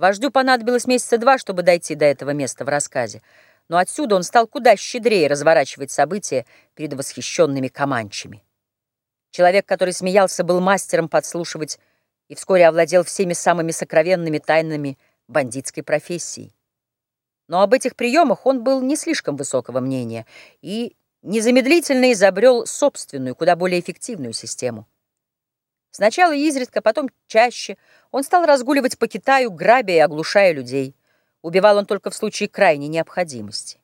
Вождю понадобилось месяца два, чтобы дойти до этого места в рассказе, но отсюда он стал куда щедрее разворачивать события перед восхищенными команчами. Человек, который смеялся, был мастером подслушивать и вскоре овладел всеми самыми сокровенными тайнами бандитской профессии. Но об этих приемах он был не слишком высокого мнения и незамедлительно изобрел собственную, куда более эффективную систему. Сначала изредка, потом чаще он стал разгуливать по Китаю, грабя и оглушая людей. Убивал он только в случае крайней необходимости.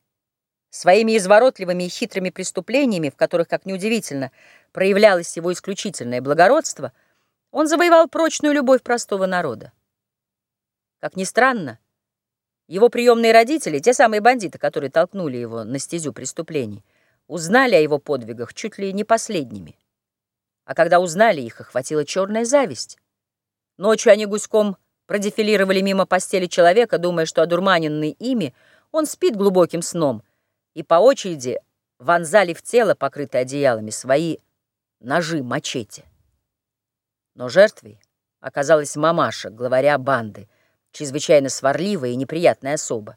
Своими изворотливыми и хитрыми преступлениями, в которых, как неудивительно, проявлялось его исключительное благородство, он завоевал прочную любовь простого народа. Как ни странно, его приемные родители, те самые бандиты, которые толкнули его на стезю преступлений, узнали о его подвигах чуть ли не последними. А когда узнали их, охватила черная зависть. Ночью они гуськом продефилировали мимо постели человека, думая, что одурманенный ими, он спит глубоким сном, и по очереди вонзали в тело, покрытое одеялами, свои ножи-мачете. Но жертвой оказалась мамаша, главаря банды, чрезвычайно сварливая и неприятная особа.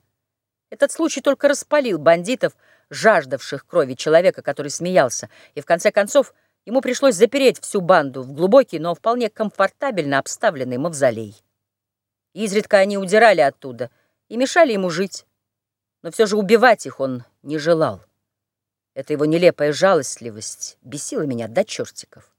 Этот случай только распалил бандитов, жаждавших крови человека, который смеялся, и в конце концов ему пришлось запереть всю банду в глубокий, но вполне комфортабельно обставленный мавзолей. Изредка они удирали оттуда и мешали ему жить, но все же убивать их он не желал. Эта его нелепая жалостливость бесила меня до чертиков.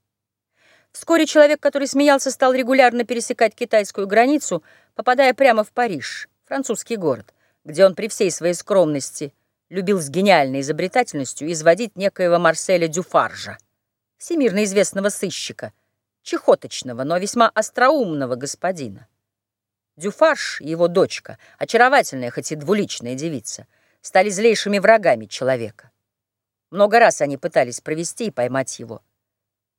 Вскоре человек, который смеялся, стал регулярно пересекать китайскую границу, попадая прямо в Париж, французский город, где он при всей своей скромности любил с гениальной изобретательностью изводить некоего Марселя Дюфаржа, всемирно известного сыщика, чехоточного, но весьма остроумного господина. Дюфарж и его дочка, очаровательная, хоть и двуличная девица, стали злейшими врагами человека. Много раз они пытались провести и поймать его.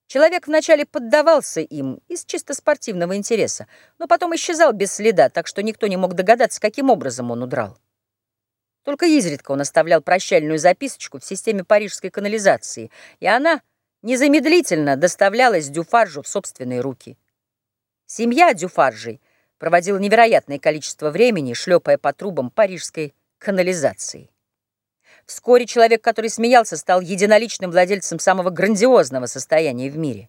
Человек вначале поддавался им из чисто спортивного интереса, но потом исчезал без следа, так что никто не мог догадаться, каким образом он удрал. Только изредка он оставлял прощальную записочку в системе парижской канализации, и она незамедлительно доставлялась Дюфаржу в собственные руки. Семья Дюфаржей проводила невероятное количество времени, шлепая по трубам парижской канализации. Вскоре человек, который смеялся, стал единоличным владельцем самого грандиозного состояния в мире.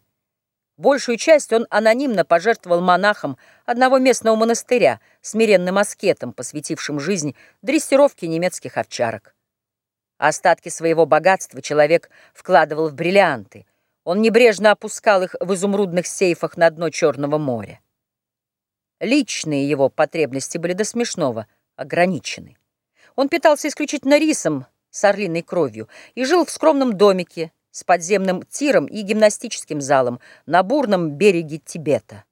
Большую часть он анонимно пожертвовал монахам одного местного монастыря, смиренным аскетом, посвятившим жизнь дрессировке немецких овчарок. Остатки своего богатства человек вкладывал в бриллианты. Он небрежно опускал их в изумрудных сейфах на дно Черного моря. Личные его потребности были до смешного ограничены. Он питался исключительно рисом с орлиной кровью и жил в скромном домике, с подземным тиром и гимнастическим залом на бурном береге Тибета.